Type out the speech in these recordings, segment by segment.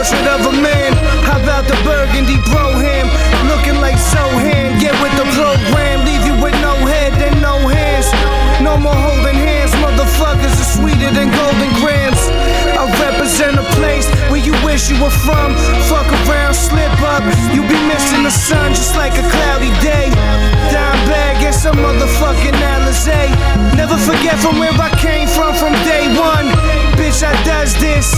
portrait of a man. How about the burgundy Brougham? Looking like Zohan. Get with the program. Leave you with no head and no hands. No more holding hands. Motherfuckers are sweeter than Golden Grahams. I represent a place where you wish you were from. Fuck around, slip up. You be missing the sun just like a cloudy day. Dime bag and some motherfucking Alizé. Never forget from where I came from from day one. Bitch, I does this.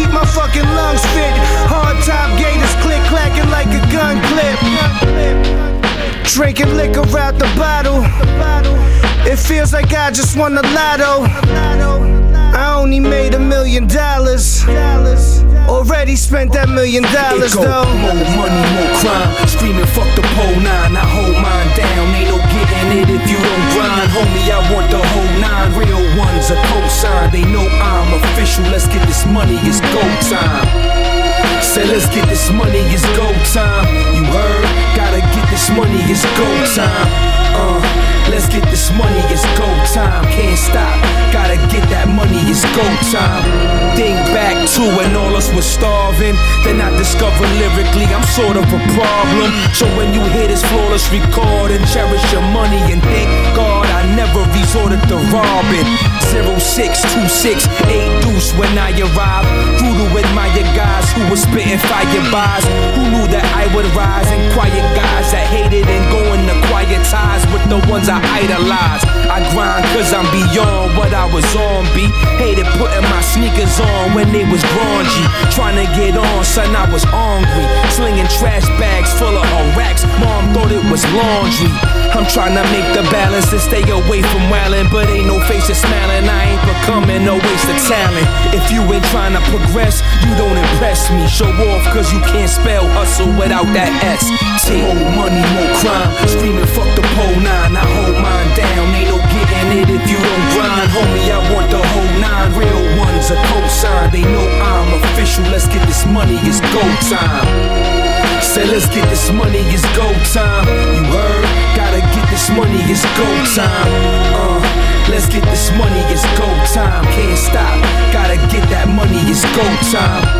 Keep my fucking lungs fit. Hard top gators click clacking like a gun clip. Drinking liquor out the bottle. It feels like I just won the lotto. I only made a million dollars. Already spent that million dollars though. more money, more crime. Screaming fuck the pole nine. I hold mine down. Ain't no getting it if you don't grind. Homie, I want the whole nine. Real ones a cosign. They know I'm Let's get this money. It's go time. Say let's get this money. It's go time. You heard? Gotta get this money. It's go time. Uh, let's get this money. It's go time. Can't stop. Gotta get that money. It's go time. Think back to when all us was starving. Then I discovered lyrically I'm sort of a problem. So when you hear this flawless record and cherish your money and never resorted to robbing. 0626 8 deuce when I arrived. Who to admire guys who was spitting fire bars. Who knew that I would rise and quiet guys that hated and going to quiet ties with the ones I idolize. I grind cause I'm beyond what I was on, B. Hated putting my sneakers on when they was grungy. Trying to get on, son, I was hungry. Slinging trash bags full of thought it was laundry. I'm trying to make the balance and stay away from wildin', but ain't no face of smiling. I ain't becoming no waste of talent. If you ain't trying to progress, you don't impress me. Show off cause you can't spell hustle without that S. T. More money, more crime. Screaming fuck the pole nine. I hold mine down. Ain't no getting it if you don't grind. Homie, I want the whole nine. Real ones a cosign. They know I'm official. Let's get this money. It's go time. Say let's get this money, it's go time. Money, it's go time. Uh, let's get this money, it's go time. Can't stop. Gotta get that money, it's go time.